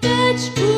touch